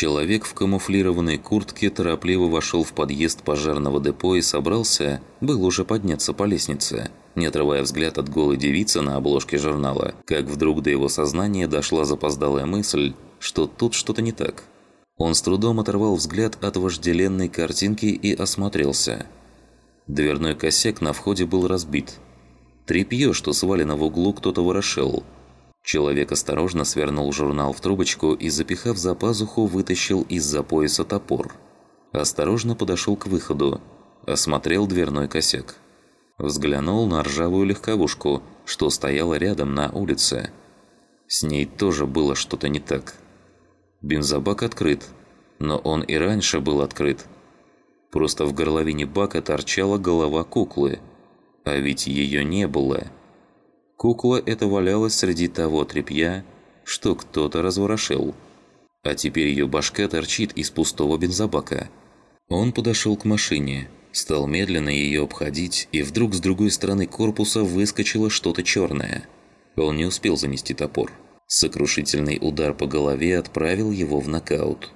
Человек в камуфлированной куртке торопливо вошел в подъезд пожарного депо и собрался, был уже подняться по лестнице, не отрывая взгляд от голой девицы на обложке журнала, как вдруг до его сознания дошла запоздалая мысль, что тут что-то не так. Он с трудом оторвал взгляд от вожделенной картинки и осмотрелся. Дверной косяк на входе был разбит. Трепье, что свалено в углу, кто-то ворошил – Человек осторожно свернул журнал в трубочку и, запихав за пазуху, вытащил из-за пояса топор. Осторожно подошел к выходу, осмотрел дверной косяк. Взглянул на ржавую легковушку, что стояла рядом на улице. С ней тоже было что-то не так. Бензобак открыт, но он и раньше был открыт. Просто в горловине бака торчала голова куклы, а ведь ее не было – Кукла эта валялась среди того тряпья, что кто-то разворошил. А теперь ее башка торчит из пустого бензобака. Он подошел к машине, стал медленно ее обходить, и вдруг с другой стороны корпуса выскочило что-то черное. Он не успел занести топор. Сокрушительный удар по голове отправил его в нокаут.